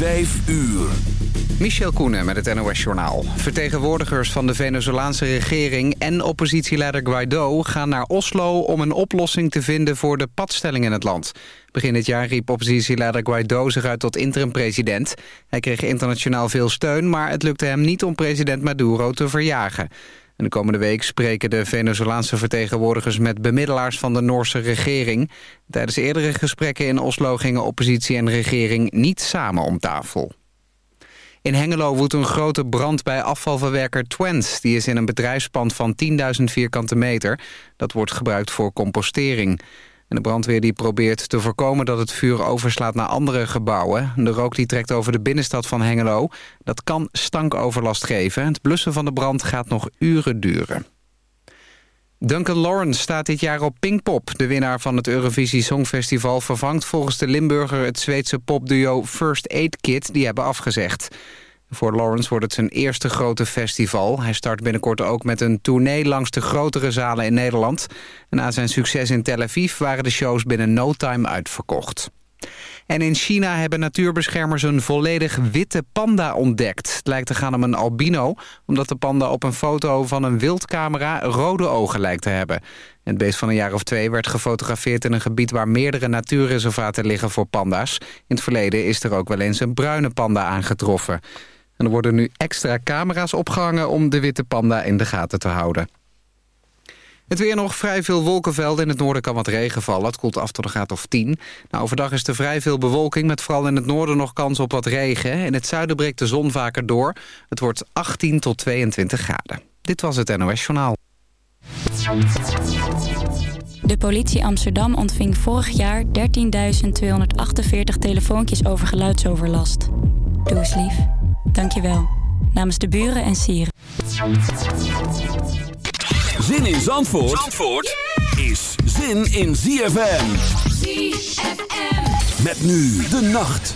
5 uur. Michel Koenen met het NOS-journaal. Vertegenwoordigers van de Venezolaanse regering en oppositieleider Guaido... gaan naar Oslo om een oplossing te vinden voor de padstelling in het land. Begin dit jaar riep oppositieleider Guaido zich uit tot interim-president. Hij kreeg internationaal veel steun, maar het lukte hem niet om president Maduro te verjagen. De komende week spreken de Venezolaanse vertegenwoordigers met bemiddelaars van de Noorse regering. Tijdens eerdere gesprekken in Oslo gingen oppositie en regering niet samen om tafel. In Hengelo woedt een grote brand bij afvalverwerker Twents. Die is in een bedrijfspand van 10.000 vierkante meter. Dat wordt gebruikt voor compostering. De brandweer die probeert te voorkomen dat het vuur overslaat naar andere gebouwen. De rook die trekt over de binnenstad van Hengelo. Dat kan stankoverlast geven. Het blussen van de brand gaat nog uren duren. Duncan Lawrence staat dit jaar op Pinkpop. De winnaar van het Eurovisie Songfestival vervangt volgens de Limburger... het Zweedse popduo First Aid Kit, die hebben afgezegd. Voor Lawrence wordt het zijn eerste grote festival. Hij start binnenkort ook met een tournee langs de grotere zalen in Nederland. Na zijn succes in Tel Aviv waren de shows binnen no time uitverkocht. En in China hebben natuurbeschermers een volledig witte panda ontdekt. Het lijkt te gaan om een albino, omdat de panda op een foto van een wildcamera rode ogen lijkt te hebben. Het beest van een jaar of twee werd gefotografeerd in een gebied waar meerdere natuurreservaten liggen voor panda's. In het verleden is er ook wel eens een bruine panda aangetroffen. En er worden nu extra camera's opgehangen om de witte panda in de gaten te houden. Het weer nog vrij veel wolkenvelden. In het noorden kan wat regen vallen. Het koelt af tot een graad of 10. Nou, overdag is er vrij veel bewolking... met vooral in het noorden nog kans op wat regen. In het zuiden breekt de zon vaker door. Het wordt 18 tot 22 graden. Dit was het NOS Journaal. De politie Amsterdam ontving vorig jaar 13.248 telefoontjes over geluidsoverlast. Doe eens lief. Dankjewel. Namens de buren en sieren. Zin in Zandvoort, Zandvoort is zin in ZFM. ZFM. Met nu de nacht.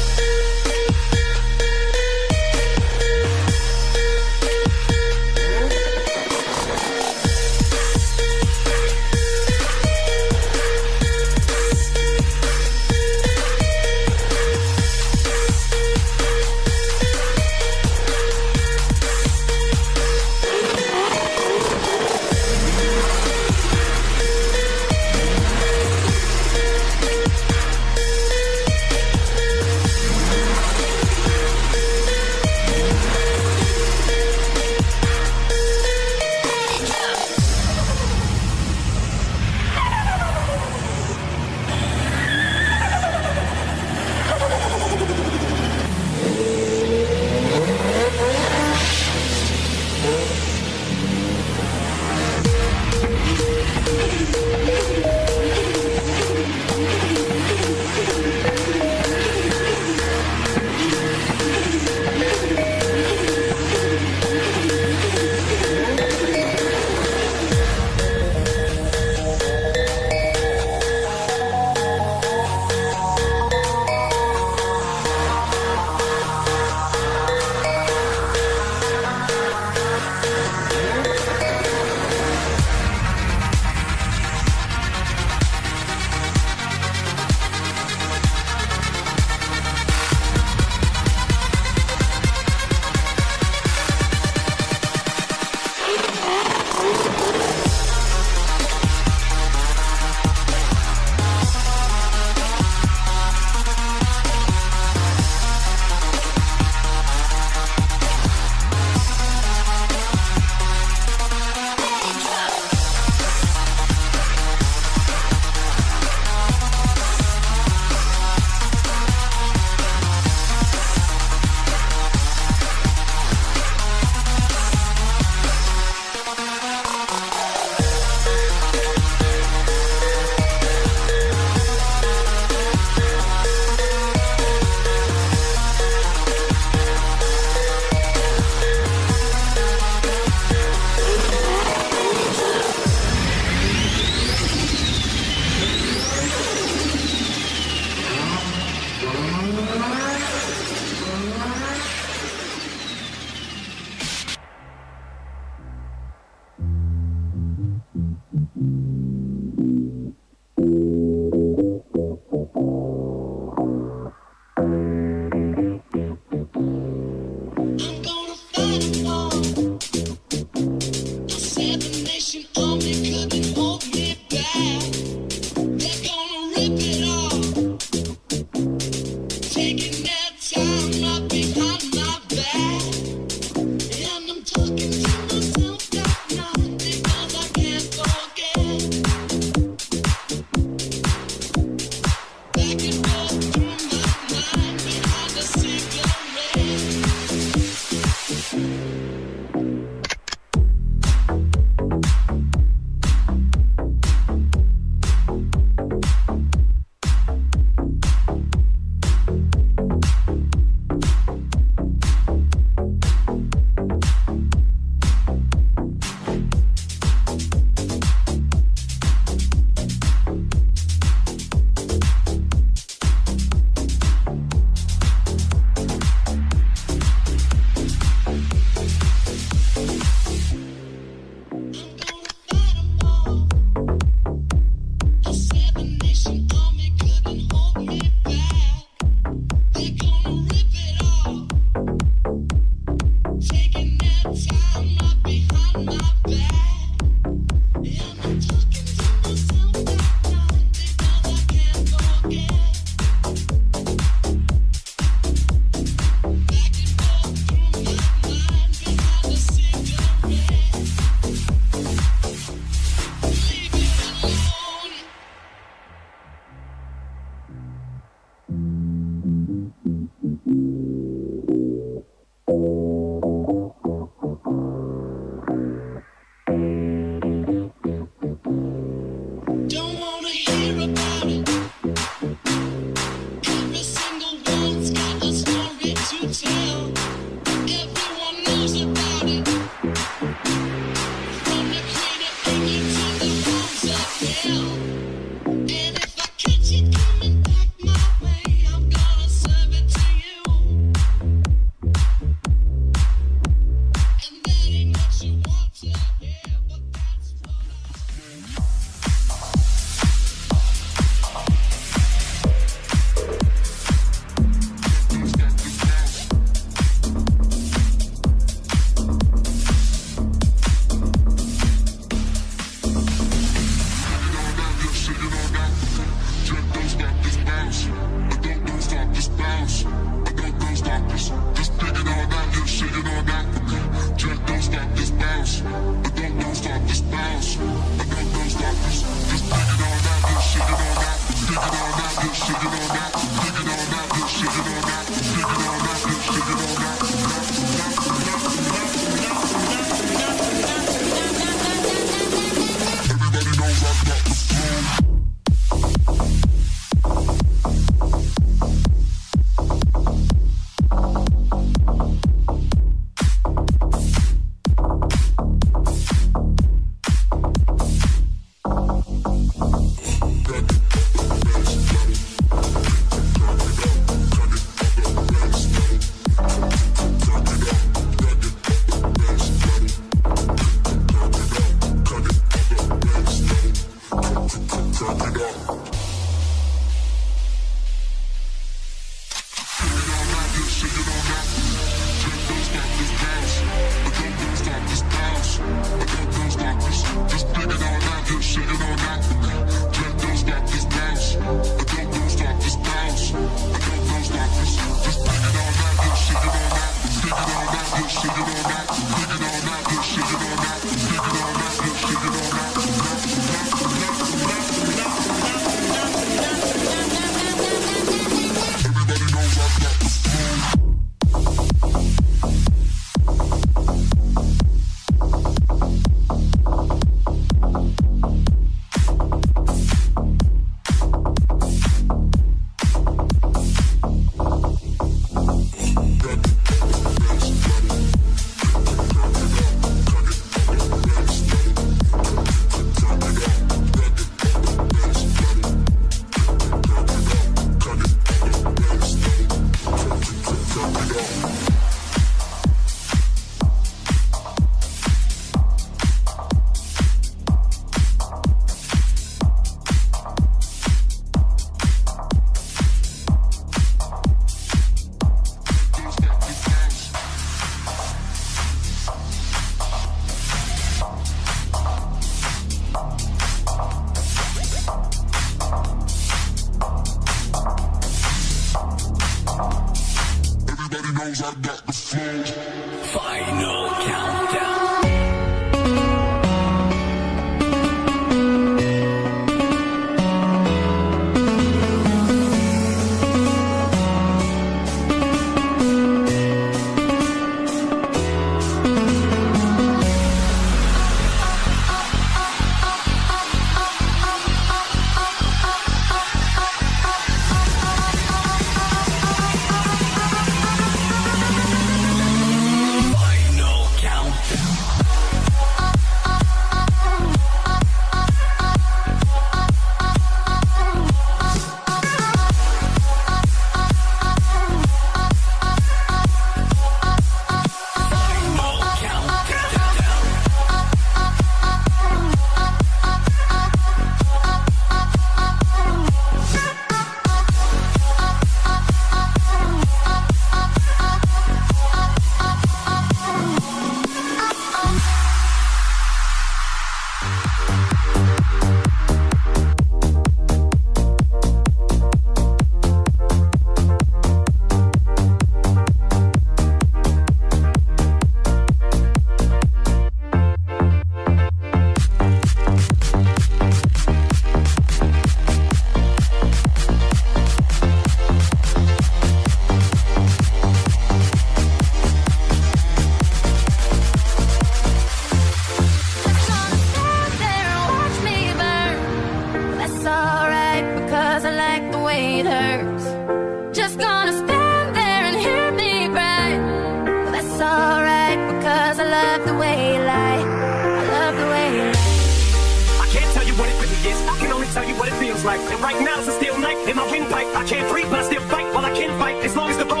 As long as the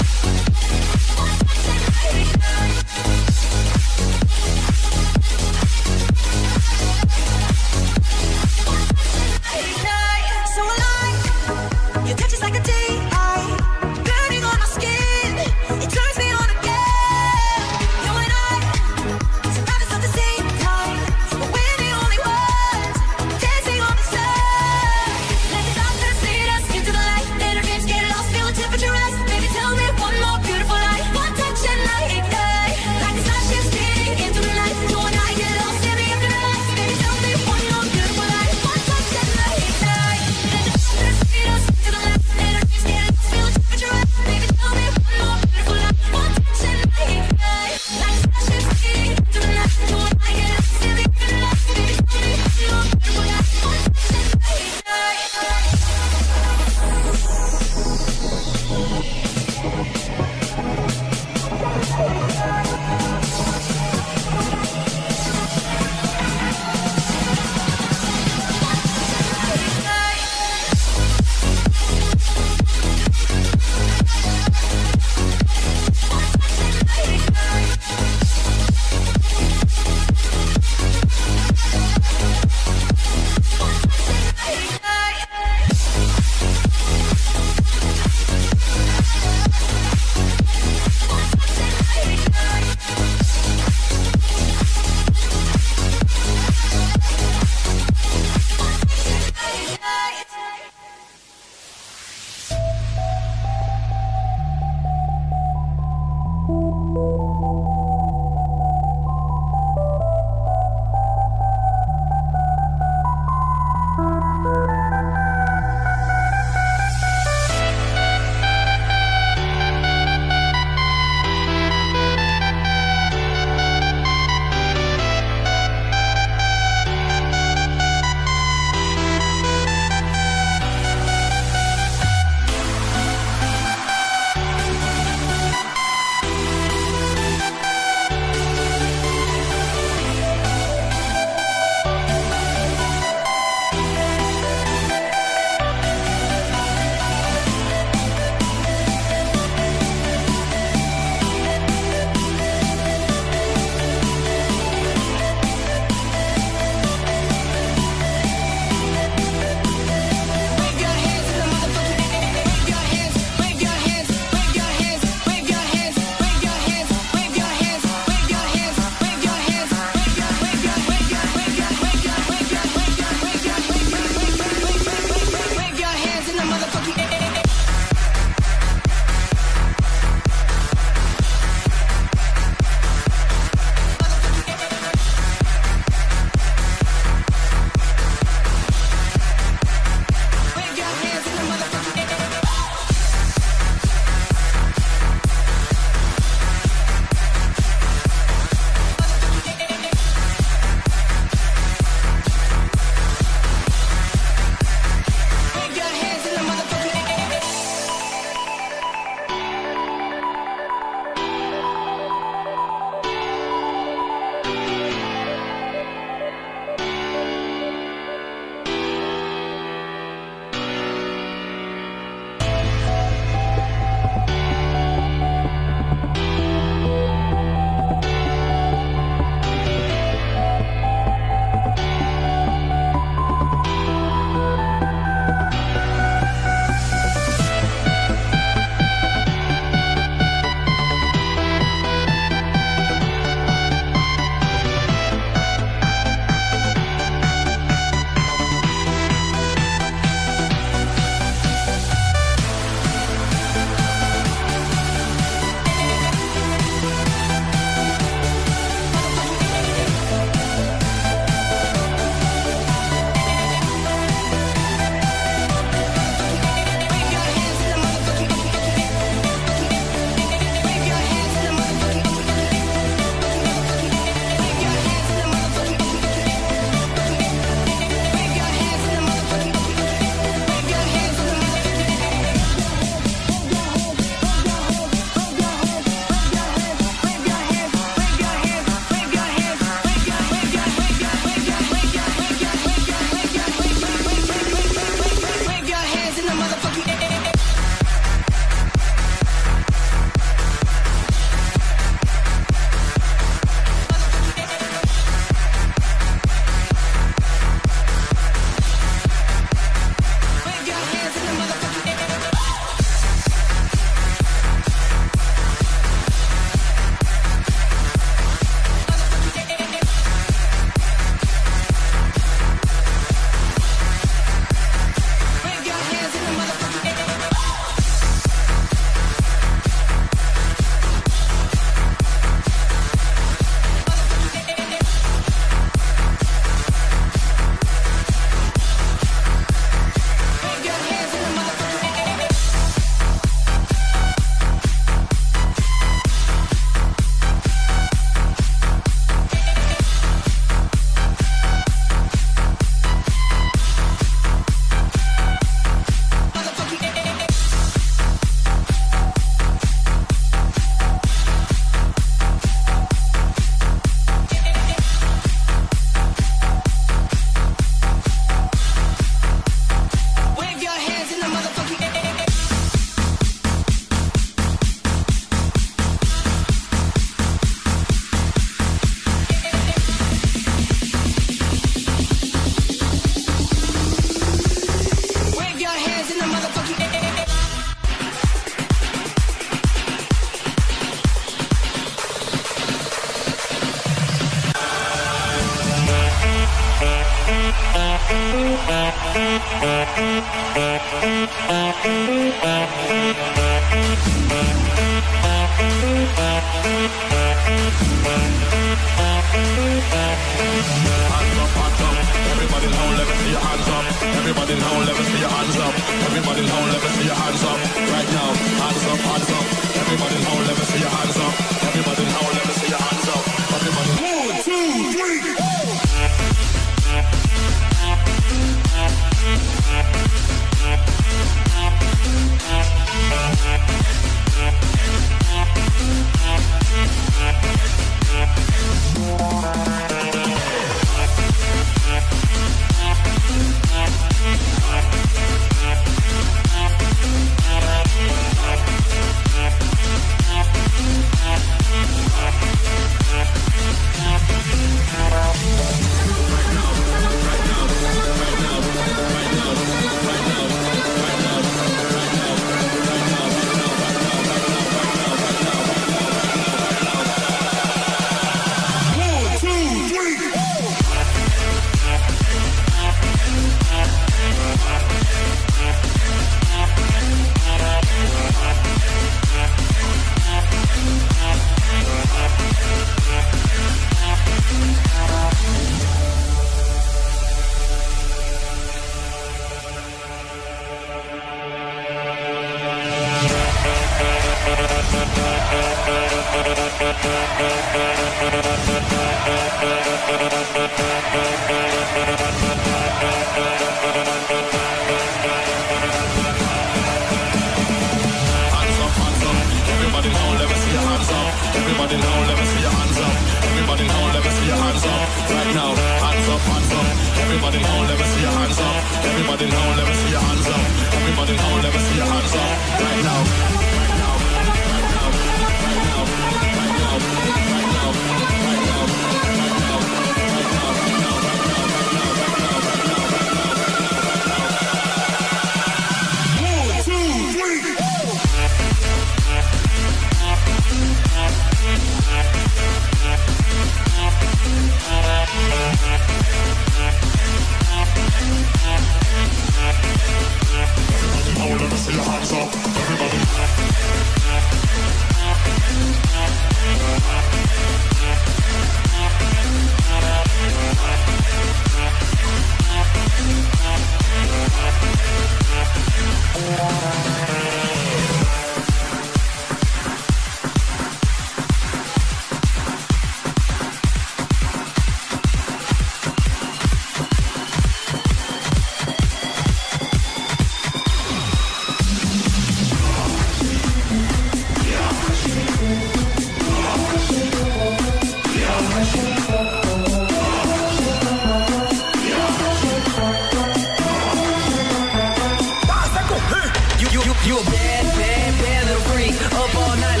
You a bad, bad, bad little freak. Up all night,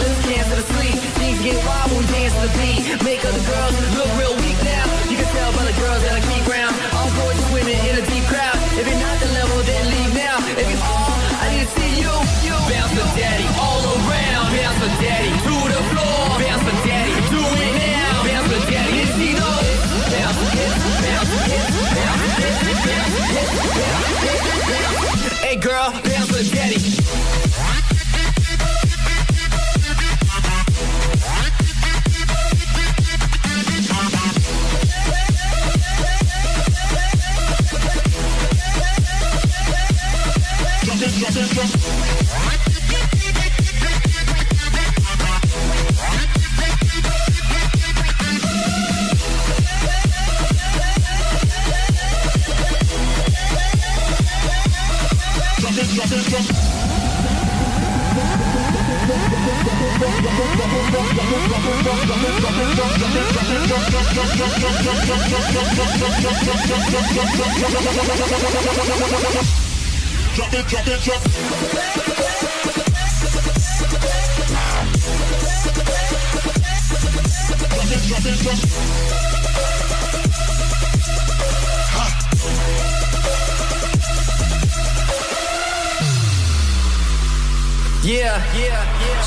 to the. Things get wild when we dance to the beat. Make other girls look Drop it, drop it, drop it. Yeah,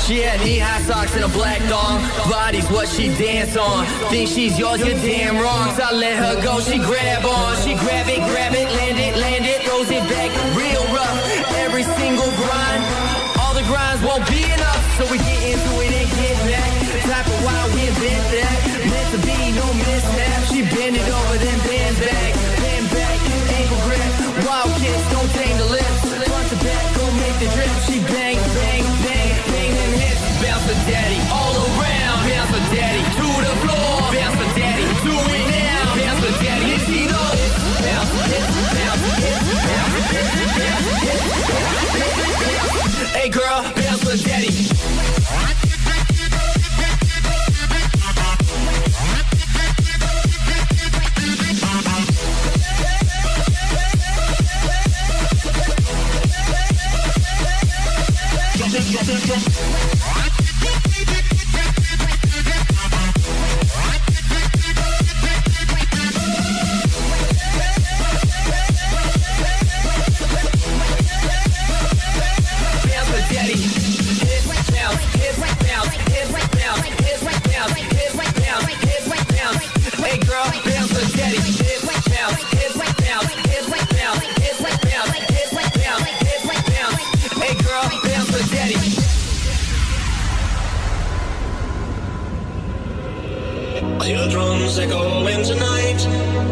she had knee high socks and a black thong. Body's what she dance on. Think she's yours, you're damn wrong. So I let her go, she grab on. She grab it, grab it, land it, land it, throws it back real rough. Every single grind, all the grinds won't be enough. So we get into it and get back. Type of wild, we invent that. Meant to be, no mishap. She bend it over, then bend back, bend back, ankle grip. Wild kids, don't tame the lip. Hey girl, bounce for daddy.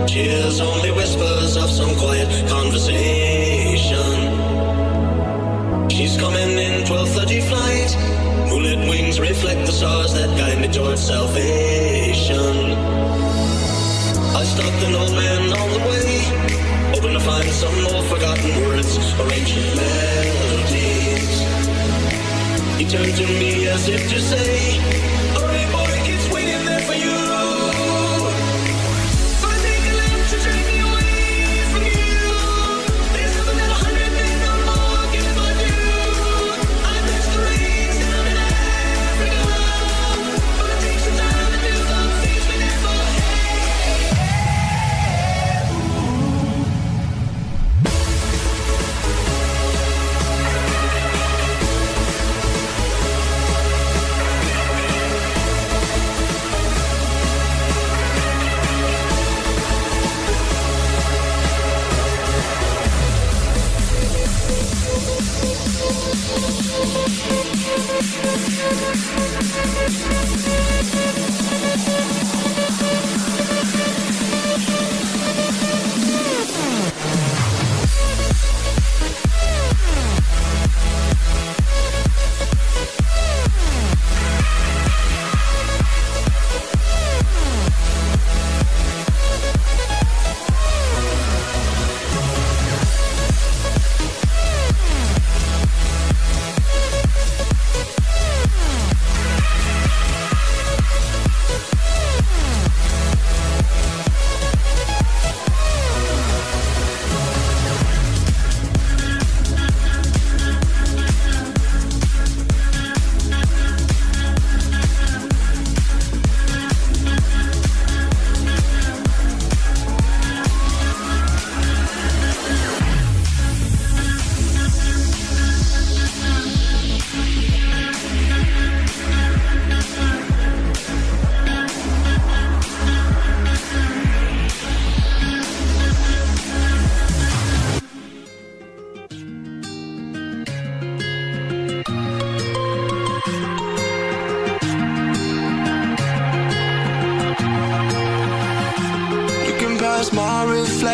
Cheers, only whispers of some quiet conversation. She's coming in 12:30 flight. Moonlit wings reflect the stars that guide me towards salvation. I stopped an old man on the way, hoping to find some more forgotten words or ancient melodies. He turned to me as if to say,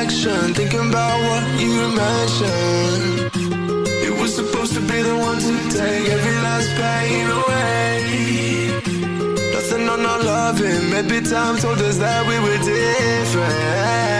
reflection, thinking about what you mentioned. It was supposed to be the one to take every last pain away. Nothing on our loving, maybe time told us that we were different.